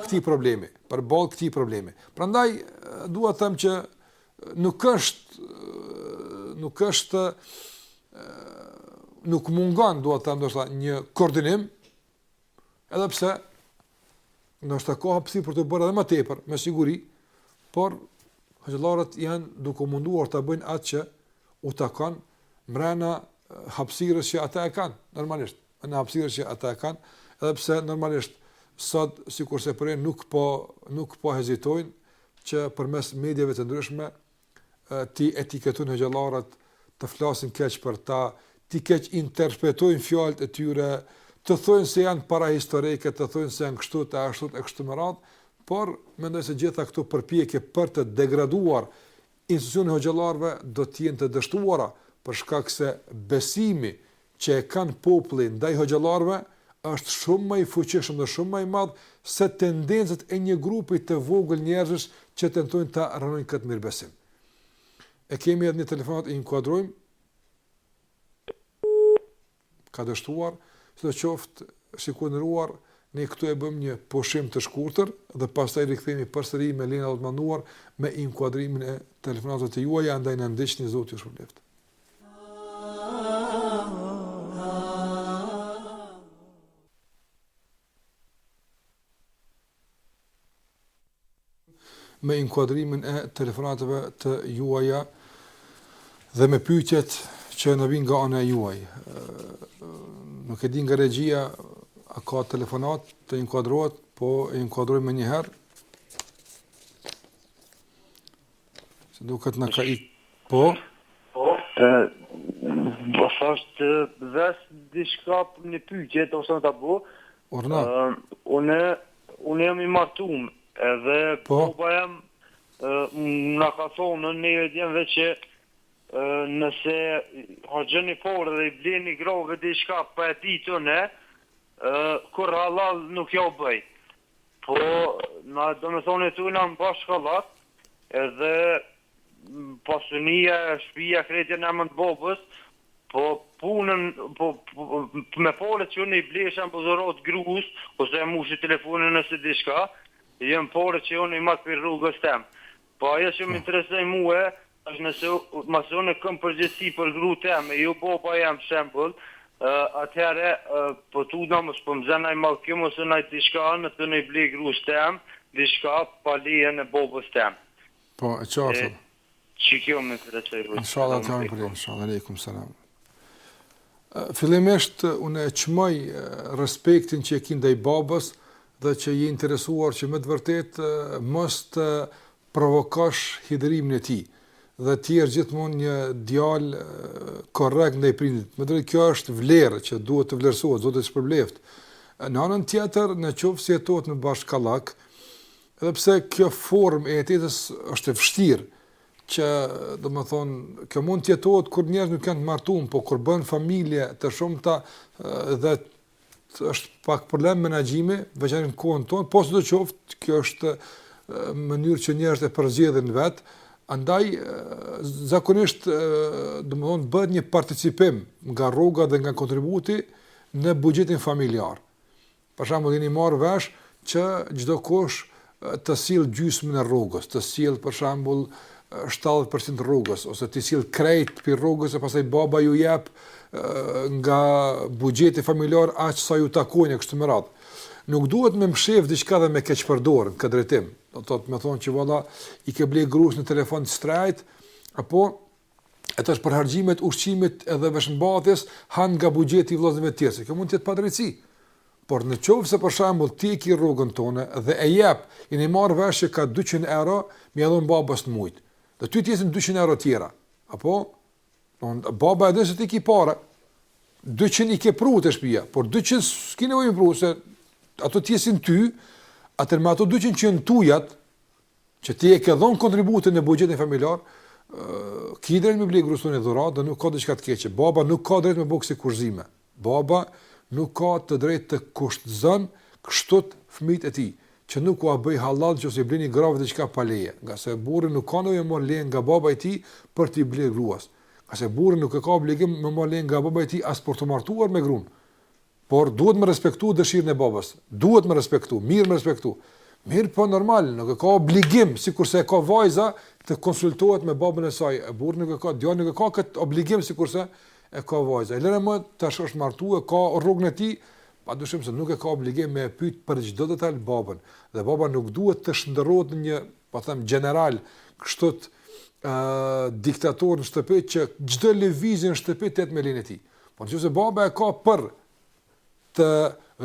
këtij problemi, përballë këtij problemi. Prandaj, dua të them që nuk është nuk është nuk mungon dua të them ndoshta një koordinim edhe pse ndoshta ka hapësi për të bërë edhe më tepër me siguri por hoxhallarët janë duke u munduar ta bëjnë atë që u takon mrena hapësirës që ata e kanë normalisht në hapësirën që ata e kanë edhe pse normalisht sot sikurse prej nuk po nuk po hezitojnë që përmes mediave të ndryshme t'i etiketojnë hoxhallarët, të flasin keq për ta, t'i keqinterpretojnë fjalët e tyre, të thojnë se janë parahistorike, të thojnë se janë kështu e ashtu e kështu me radhë, por mendoj se gjitha këto përpjekje për të degraduar Institucionin e hoxhallarëve do të jenë të dështuara për shkak se besimi që e kanë populli ndaj hoxhallarëve është shumë ma i fuqishëm dhe shumë ma i madh se tendencat e një grupi të vogël njerëzish që tentojnë ta rrënojnë këtë mirëbesim. E kemi edhe një telefonatë e inkuadrojmë. ka dështuar, sidoqoftë shikues të nderuar ne këtu e bëjmë një pushim të shkurtër dhe pastaj rikthehemi përsëri me lejen e të Madhëruarit me inkuadrimin e telefonatave të juaja andaj na ndiqni zoti ju shpërbleftë. me inkuadrimin e telefonatave të juaja dhe me pyetjet që na vijnë nga ana juaj. Nuk e di nga regjia a ka telefonatë të inkuadrohet, po e inkuadrojmë menjëherë. Se duket na ka i... Po? Po? E, po thashtë, veç diçka për një pytje, të ose në të bu. Urno? Une, une jam i martun, edhe po? baba jem na ka thonë, në një e djemë dhe që, nëse harxhoni pare dhe i bleni grave diçka për e ditë, une, kur halal nuk jau boj. Po, na domethënë tu na mba si halla, edhe pasunia, shpija, krejt janë në emër të babës, po punën, po me paret që unë i blesha naj dhuratë grus, ose e mushi telefonin ose diçka, janë paret që unë i marr prej rrogës tem. Po ajo që më interesoi mue është nëse mos unë kam përgjegjësi për gru tem e jo baba jem shembull ë atëhere ë po tutna se mos po më zë naj mallkim ose naj diçka në të naj ble grus tem diçka pa lejen e babës tem Po e qartë o Që kjo më interesoi vëlla. Inshallah të japim përgjigje inshallah. Aleikum selam. Fillimisht unë e çmoj respektin që e ke ndaj babës, dhe që je interesuar që me të vërtetë mos të provokosh hidhërimin e tij dhe të jesh gjithmonë një djalë korrekt ndaj prindit. Me të drejtë kjo është vlerë që duhet të vlerësohet, Zoti të shpërbleftë. Në anën tjetër, në qoftë se jetohet në bashkallëk, edhe pse kjo formë e jetesës është e vështirë që, domethënë, kjo mund të jetohet kur njerëzit nuk janë të martuar, por kur bëhen familje të shumta dhe është pak problem menaxhimi, veçan në kohën tonë, po sido qoftë, kjo është mënyrë që njerëzit e përzgjedhin vetë, andaj zakonisht domethënë bëhet një participim nga rroga dhe nga kontributi në buxhetin familjar. Për shembull, jeni marrë vesh që çdokush të sjellë gjysmën e rrogës, të sjellë për shembull shtatëdhjetë për qind të rrogës ose t'i sjellë krejt prej rrogës e pastaj baba ju jep nga buxheti familjar aq sa ju takon e kështu me radhë. Nuk duhet me mshef diçka dhe me keqpërdor në këtë drejtim. Domethënë që valla i ke blerë grusë një telefon të shtrenjtë apo e tash për harxhimet e ushqimit edhe veshmbathjes han nga buxheti i vëllezërve të tjerë. Kjo mund të jetë padrejtësi. Por në qoftë se për shembull ti ki rrogën tonde dhe e jep, jeni marrë vesh që ka 200 euro, me i dhënë babës te muji. Dhe ty t'jesin 200 euro tjera. Apo, edhe baba e di se ti ki pare, 200 i ke pru te shpia, por 200 s'ki nevojë me pru, se ato t'jesin ty, atëherë me ato 200 që janë tujat, që ti e ke dhënë kontributin në buxhetin familjar, ki drejt me ble grusë një dhuratë dhe nuk ka diçka të keqe. Baba nuk ka drejt me bo kësi kufizime. Baba nuk ka të drejtë t'i kushtëzon kështu fëmijët e tij, që nuk ua bëj hallall në qoftë se i blini grave diçka pa leje. Ngase burri nuk ka nevojë me marrë leje nga baba i tij për t'i blerë gruas. Ngase burri nuk e ka obligim me marrë leje nga baba i tij as për t'u martuar me grun. Por duhet me respektu dëshirën e babës. Duhet me respektu, mirë me respektu. Mirëpo normal, nuk e ka obligim, sikurse e ka vajza, të konsultohet me babën e saj. E burri nuk e ka, djali nuk e ka këtë obligim, sikurse e ka vajza. E lëre më tash është martu, e ka rrogën e tij, pa dyshim se nuk e ka obligim me e pytë për çdo detal babën. Dhe baba nuk duhet të shndërrohet në një, po them, general, kështu, uh, diktator në shtëpi, që çdo lëvizje në shtëpi të jetë me lejen e tij. Por nëse baba e ka për të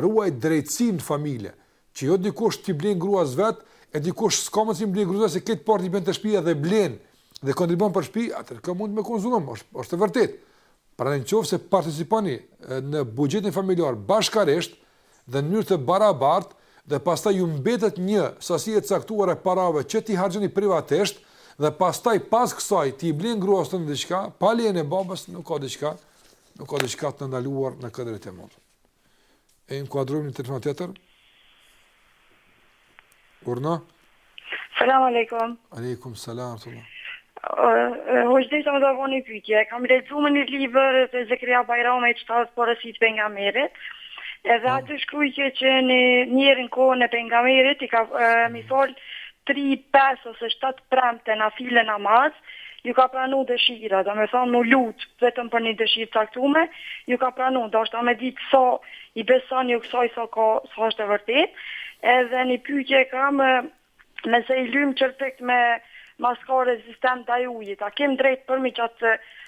ruajt drejtësinë në familje, që jo dikush t'i blen gruas vet, e dikush s'ka me çka me i ble grues se krejt paret i bjen te shtëpia dhe blen dhe kontribuon për shtëpi, atëherë kjo mund të më konsumë, është është e vërtet. Pra në qoftë se participoni në buxhetin familjar bashkarisht, dhe në mënyrë të barabartë dhe pastaj ju mbetet një sasi e caktuar e parave që t'i harxhoni privatisht dhe pastaj pas kësaj ti i blen gruas tënde diçka pa lejen e babës nuk ka diçka nuk ka diçka të ndaluar në këtë drejtim. E inkuadrojmë një telefonatë tjetër. Urna? Salam aleikum. Aleikum, salam, rëtullam. Hoxhë desha me ta bo një pytje. Kam lexu në një libër të Zekria Bajrame Porositë e pejgamberit. Edhe aty shkrujke që një njeri në kohën e pejgamberit i ka m'i fal 3, 5 ose 7 premte nafile namaz ju ka pranu dëshira, domethonë me u lutë vetëm për një dëshirë t'caktume, ju ka pranu, deshta me ditë sa I besoni ju ksaj sa ka sa është e vërtetë. Edhe ni pyetje e kam nëse i lyjmë çerpikt me maskar rezistent ndaj ujit, a kem drejt përmi qat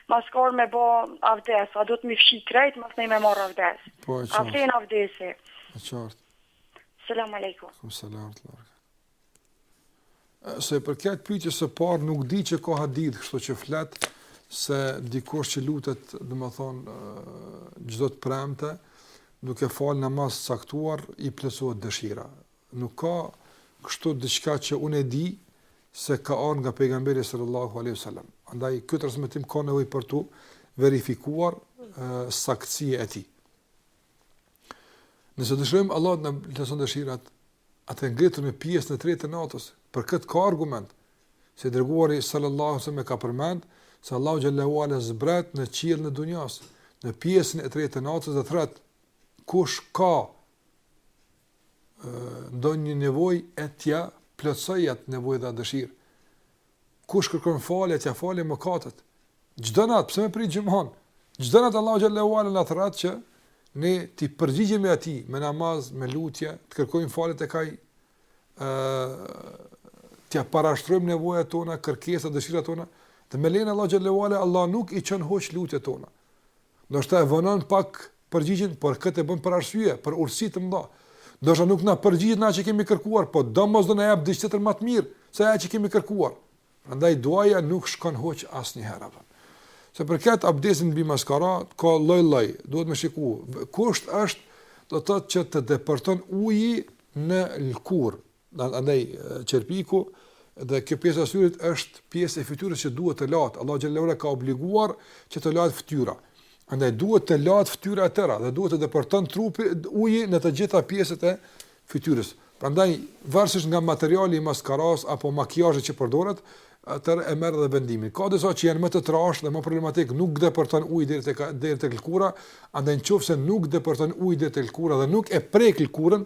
maskar me bo avdes, a duhet me i fshi krejt masnej me marr avdes? Po e qartë. A vlen avdesi? E qartë. Selam alejkum. Alejkum selam. Sa i përket pyetjes së parë, nuk di që ka hadith kështu që flet se dikush që lutet, domethonë, çdo të premte, duke fal namaz të caktuar, i plotësohet dëshira. Nuk ka kështu diçka që unë e di se ka ardhur nga pejgamberi sallallahu alaihi wasallam. Andaj ky transmetim ka nevojë për t'u verifikuar saktësia e tij. Nëse dëshirojmë Allahu t'na i plotëson dëshirat, atëherë ngritemi në pjesën e tretë të natës. Për këtë ka argument se dërguari sallallahu alaihi wasallam ka përmend se Allahu xhelle ue ala zbret në qiellin e dunjas në pjesën e tretë të natës dhe thret kush ka ndonjë nevojë e t'ja plotësoj atë nevojë dhe dëshirë. Kush kërkon falje, t'ja fali mëkatet. Çdo natë, pse me prit xhuman? Çdo natë Allahu xhelle ue ala na thret që ne t'i përgjigjemi atij me namaz, me lutje, të kërkojmë falje tek ai, ë t'ja parashtrojmë nevojat tona, kërkesat, dëshirat tona. Dhe me lejen e Allahut xhelle ue ala, Allah nuk i çon huq lutjet tona. Ndoshta e vonon pak përgjigjen, por këtë e bën për arsye, për urtësi të mëdha. Ndoshta nuk na përgjigjet në atë që kemi kërkuar, po domosdo na jep diçka tjetër më të mirë se ajo që kemi kërkuar. Prandaj duaja nuk shkon huq asnjëherë apo. Sa i përket abdesit mbi maskara ka lloj-lloj, duhet me shiku. Kusht është do të thotë që të depërton uji në lëkurë, Andaj qerpiku dhe kjo pjesa e syrit është pjesë e fytyrës që duhet të lahet. Allahu xhelle ue ala ka obliguar që të lahet fytyra. Andaj duhet të lahet fytyra e tëra dhe duhet të depërton trupi uji në të gjitha pjesët e fytyrës. Prandaj varësisht nga materiali i maskaras apo makijazhit që përdoret, atë e merr edhe vendimin. Ka disa që janë më të trashë dhe më problematik, nuk depërton uji deri tek deri tek lëkura, andaj nëse nuk depërton uji deri tek lëkura dhe nuk e prek lëkurën,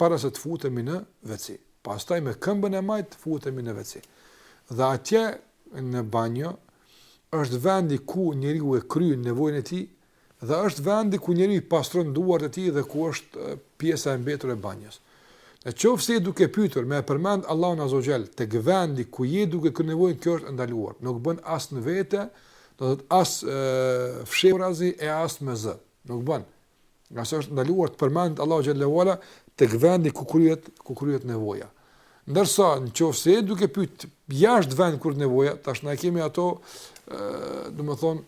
para se të futemi në WC. Pastaj me këmbën e majtë futemi në WC. Dhe atje në banjo është vendi ku njeriu e kryen nevojën e tij dhe është vendi ku njeriu i pastron duart e tij dhe ku është pjesa e mbetur e banjës. Në qoftë se je duke pyetur me e përmend Allahun Azza wa Jall tek vendi ku je duke kryer nevojën, kjo është e ndaluar. Nuk bën as në vete, do të thotë as fshehurazi e as me zë. Nuk bën. Ngase është ndaluar të përmend Allahu xhelle ue ala tek vendi ku kryhet ku kryhet nevoja. Ndërsa në qoftë se je duke pyet jashtë vendit ku kryhet nevoja, tash na kemi ato ë domethënë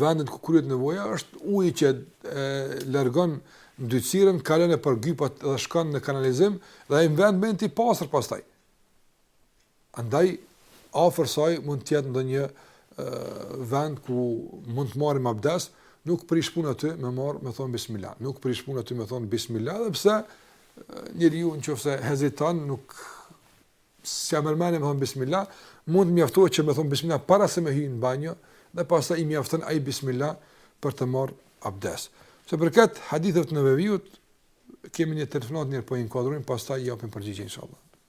vendet ku kryhet nevoja është uji që e largon ndytësirën, kalon nëpër gypat dhe shkon në kanalizim dhe ai vend mbetet i pastër pastaj. Andaj, afër saj mund të jetë ndonjë vend ku mund të marrim abdes, nuk prish punë aty me marrë me thonë bismillah. Nuk prish punë aty me thonë bismillah, edhe pse njeriu nëse heziton nuk s'ia merr mendja me thonë bismillah, mund të mjaftohet që me thonë bismillah para se me hyjë në banjo dhe pastaj i mjafton ai bismillah për të marrë abdes. Sa i përket haditheve të Neveviut, kemi një telefonatë njëherë po e dëgjojmë, pastaj i japim përgjigje, inshallah.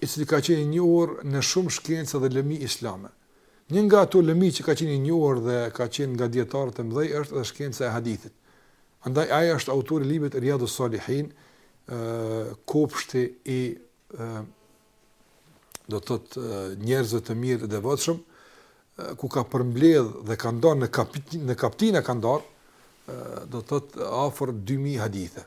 i cili ka qenë i njohur në shumë shkenca dhe lëmi islame. Një nga ato lëmi që ka qenë i njohur dhe ka qenë nga dietarët e mëdhenj është edhe shkenca e hadithit. Andaj ai është autori i librit Riyadus Salihin, kopshti i do të thotë njerëzve të mirë dhe devotshëm ku ka përmbledh dhe ka ndarë në kapit, në kaptina ka ndarë do të thotë afër 2000 hadithe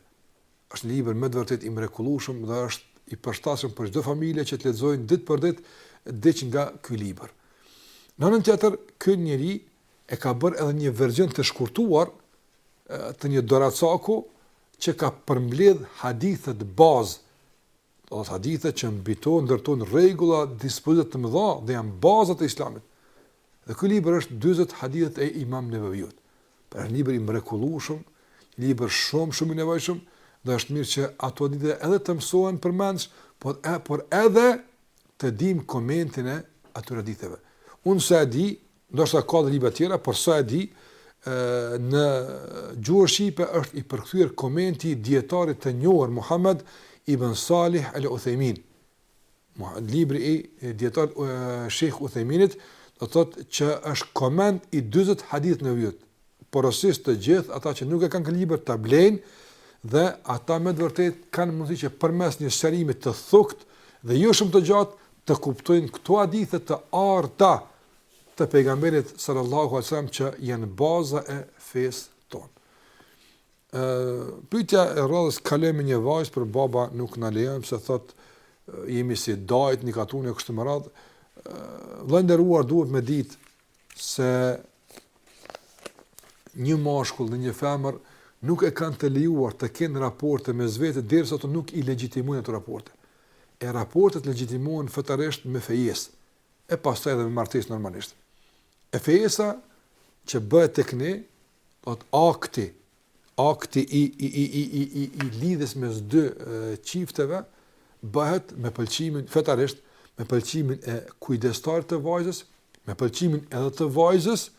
Është një libër me të vërtetë i mrekullueshëm dhe është i përshtatshëm për çdo familje që të lexojnë ditë për ditë diç nga ky libër. Në anën tjetër, ky njeri e ka bërë edhe një version të shkurtuar të një doracaku që ka përmbledh hadithet bazë, do të thotë hadithe që mbi to ndërtohen rregulla, dispozita të mëdha dhe janë bazat e Islamit. Dhe ky libër është dyzet hadithet e Imam Nevaviut. Pra është një libër i mrekullueshëm, një libër shumë shumë i nevojshëm dhe është mirë që ato hadithe edhe të mësohen përmendsh, por e por edhe të dim komentin e atyre haditheve. Unë sa e di, ndoshta ka dhe libra të tjera, por sa e di, ë në gjuhën shqipe është i përkthyer komenti i dijetarit të njohur Muhammed ibn Salih al-Uthaymin, libri i dijetarit Sheikh Uthayminit do të thotë që është koment i 40 haditheve të Neveviut. Porosis të gjithë ata që nuk e kanë këtë libër ta blejnë dhe ata me të vërtetë kanë mundësi që përmes një sqarimi të thukët dhe jo shumë të gjatë të kuptojnë këto hadithe të arta të pejgamberit sallallahu alajhi wasallam që janë baza e fesë tonë. Pyetja e radhës kaloj me një vajzë por baba nuk na lejon se thotë jemi si dajt një katun e kështu me radhë. Vëlla i nderuar duhet me ditë se një mashkull dhe një femër nuk e kanë të lejuar të kenë raporte mes vete derisa të nuk i legjitimojnë ato raporte. E raportet legjitimohen fetarisht me fejesë e pastaj edhe me martesë normalisht. E fejesa që bëhet tek ne Do thotë akti, akti i i i i i i i lidhjes mes dy çifteve bëhet me pëlqimin fetarisht, me pëlqimin e kujdestarit të vajzës, me pëlqimin edhe të vajzës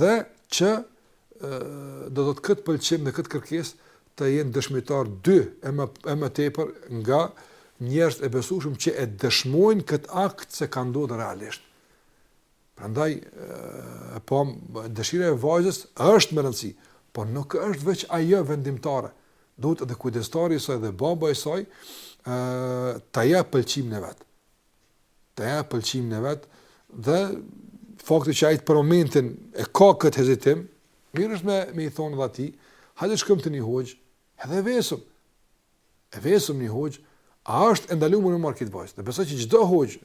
dhe që e, do të thotë këtë pëlqim dhe këtë kërkesë të jenë dëshmitarë dy e më e më tepër nga njerëzit e besueshëm që e dëshmojnë këtë akt se ka ndodh realisht. Prandaj, e po, dëshira e vajzës është me rëndësi, por nuk është veç ajo vendimtare, duhet edhe kujdestari i saj dhe baba i saj, ta japë pëlqimin e vet, ta japë pëlqimin e vet, dhe fakti që ai tash për momentin e ka këtë hezitim, mirë është me, me i thënë edhe atij, hajde shkojmë te një hoxhë, edhe e vesim, e vesim një hoxhë, a është e ndalume me marrë këtë vajzë? Dhe besoj që çdo hoxhë,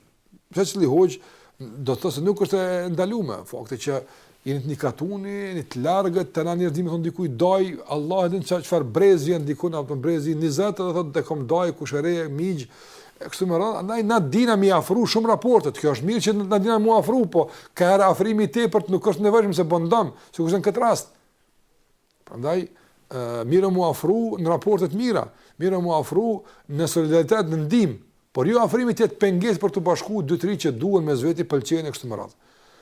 secili hoxhë do të thotë se nuk është e ndalume, fakti që jeni të ni katuni, jeni të largët, te na njerëzimi thonë dikujt dajë, Allah e din që çfarë brezi janë dikun, apëton brezi 20, dhe thotë dhe kom dajë, kushëri, mixhë, e kështu me radhë, andaj na dina mi afru shumë raportet, kjo është mirë që na dina mu afru, po ka herë herë afrimi i tepërt nuk është i nevojshëm se bën dam, si kështu në këtë rast. Prandaj, mirë mu afru në raporte të mira, mirë mu afru në solidaritet, në ndihmë, por jo afrimi të jetë pengesë për t'u bashku dy tri që duhen mes veti, pëlqehen e kështu me radhë.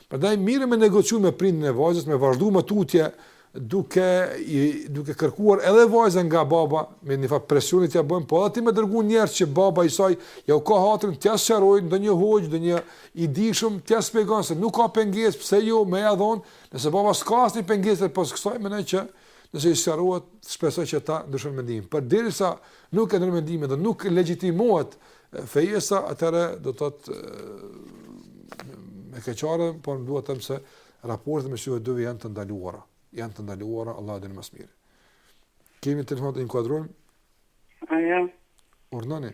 Prandaj, mirë me negociu me prindin e vajzës, me vazhdu më tutje, duke, i, duke kërkuar edhe vajzën nga baba, me një fa presioni t'ia bën, po edhe ti me dërgu njerëz që baba i saj, jau ka hatrin, t'ia sqarojnë, ndonjë hoxhë, ndonjë i dijshëm, t'ia shpjegon, se nuk ka pengesë, pse jo, me ja dhonë, Nëse baba s'ka asnjë pengesë pos kësaj, mendoj që nëse i sqarohet, shpresoj që ta ndryshon mendimin. Por derisa nuk e ndryshon mendimin dhe nuk legjitimohet fejesa, atëherë do të thotë me keqardhje, por më duhet të them se raportet mes juve dyve janë të ndaluara. Janë të ndaluara, Allahu e din më së miri. Kemi telefonatë, e inkuadrojmë? Aja. Urdhnoni.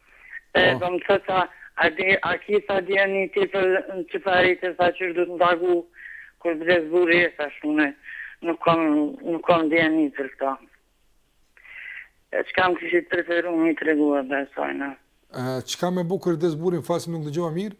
E, po. domethanë, a, di, a ki tha di një ti për nëse farzet e tha që du të pagu kur vdes burri e tha shume, nuk kom, nuk kom di një për këta. E çka m'kishit preferu me m'tregu e besojna. E, çka me bo kur vdes burri më fal se nuk dëgjova mirë?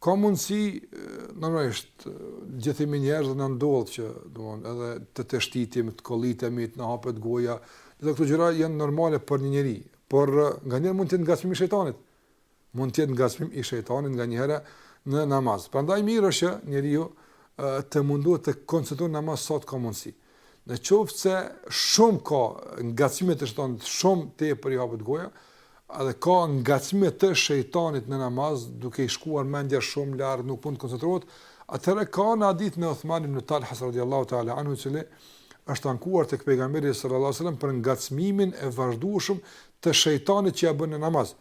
Ka mundësi, normalisht, gjithë jemi njerëz dhe na ndodh që, domthonë, edhe të teshtitim, të kollitemi, të na hapet goja. Dhe këto gjëra janë normale për një njeri, por nganjëherë mund të jetë ngacmim i shejtanit. Mund të jetë ngacmim i shejtanit nganjëherë në namaz. Prandaj mirë është që njeriu të mundohet të koncentrohet në namaz sa t'ka mundësi. Në qoftë se shumë ka ngacmime të shejtanit, shumë tepër i hapet goja, edhe ka ngacmime të shejtanit në namaz, duke i shkuar mendja shumë larg, nuk mund të koncentrohet, atëherë ka një hadith nga Uthman ibn Ebil As radhiyallahu ta'ala anhu i cili është ankuar tek pejgamberi sallallahu alajhi wasallam për ngacmimin e vazhdueshëm të shejtanit që ja bën në namaz.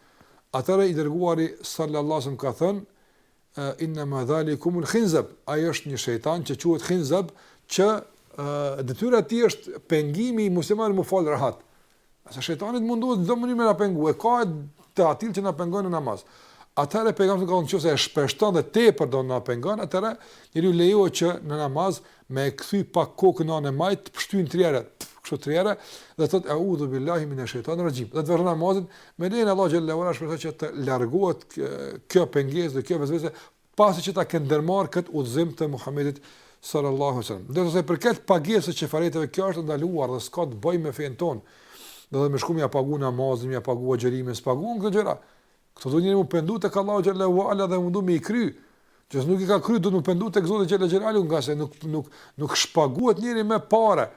Atëherë i dërguari sallallahu alajhi wasallam ka thënë Innama dhalikumul khinzab, ai është një shejtan që quhet khinzab, që detyra e tij është pengimi i muslimanit mu falë rahat. Se shejtani mundohet çdo mënyrë me na pengue, ka të atillë që na pengon në namaz. Atëra pejgamberi ka thënë nëse e shpeshton dhe tepër do na pengon, atëra njeriu lejohet që në namaz me e kthy pak kokën në anën e majtë, pshtyn tri herë, kështu tri herë dhe thot e'udhu billahi minash shaitanir rajim. Dhe të vazhdon namazin me lejen e Allahut xhelle ue ala shpresoj që të largohet kjo pengesë dhe kjo vesvese pasi që ta kenë ndërmarr kët udhëzim të Muhamedit sallallahu alaihi wasallam. Sa i përket pagesës së qefareteve kjo është e ndaluar dhe s'ka të bëjë me fenë tonë. Domethënë me shku me ja pagu namazin, me ja pagu agjërimin, s'paguhen këto gjëra. Këto duhet njeri mu pendu tek Allahu xhelle wa ala dhe mu mundu me i kry. Nëse nuk i ka kry, duhet mu pendu tek Zoti xhelle xhelaluhu, ngase nuk, nuk, nuk shpaguhet njeri me pare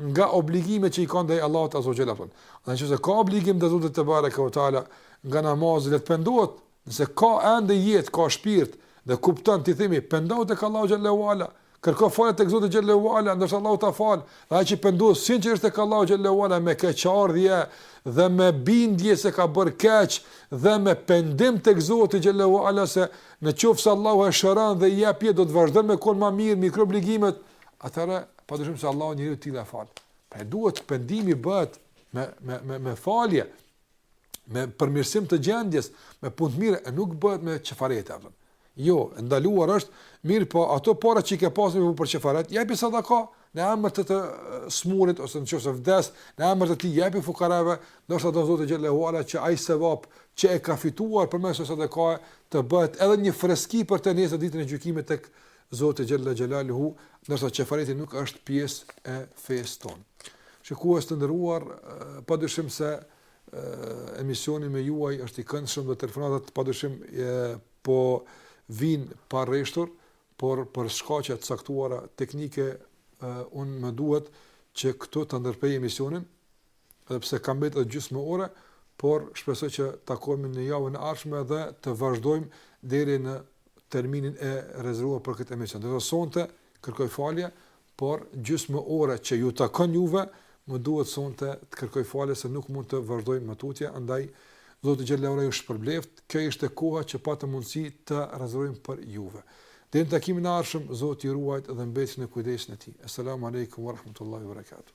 nga obligimet që i ka ndaj Allahut azze we xhel. Në qoftë se ka obligim ndaj Zotit tebareke wa teala nga namazi le të pendohet, nëse ka ende jetë, ka shpirt dhe kuptan t'i themi, pendohu tek Allahu xhelle wa ala, Kërko falje tek Zoti xhelle ue ala, ndoshta Allahu ta falë, dhe ai që pendohet sinqerisht tek Allahu xhelle ue ala me keqardhje dhe me bindje se ka bërë keq dhe me pendim tek Zoti xhelle ue ala se në qoftë se Allahu e shëron dhe i jep jetë do të vazhdon me kon ma mirë, me i kry obligimet, atëherë padyshim se Allahu njeriun e tillë e fal. Pra duhet pendimi të bëhet me me me me falje, me përmirësim të gjendjes, me punë të mirë, e nuk bëhet me qefaret. Jo, e ndaluar është, mirëpo ato para që i ke pas për qefaret, jepi sadaka në emër të të smurit ose në qoftë se vdes, në emër të tij jepi fukarave, ndoshta do Zoti xhelle ue ala që ai sevap që e ka fituar përmes sadakasë të bëhet edhe një freski për të nesër ditën e gjykimit tek Zoti xhelle xhelaluhu ndërsa qefareti nuk është pjesë e fesë tonë. Shikues të nderuar, padyshim se emisioni me juve është i këndshëm dhe telefonatat padyshim po vijnë pareshtur, por për shkaqe të caktuara teknike unë më duhet që këtu ta ndërprej emisionin Edhe pse ka mbetë edhe gjysmë ore, por shpresoj që të takohemi në javën e ardhshme dhe të vazhdojmë deri në terminin e rezervuar për këtë emision. Do të sonte kërkoj falje, por gjysmë ore që ju takon juve, më duhet sonte të kërkoj falje se nuk mund të vazhdojmë më tutje, andaj Zoti xhelalu ju shpërbleftë. Kjo ishte koha që patëm mundësi të rezervojmë për juve. Deri në takimin e ardhshëm, Zoti ju ruajtë dhe mbetni në kujdesin e tij. Asalamu alaykum wa rahmatullahi wa barakatuh.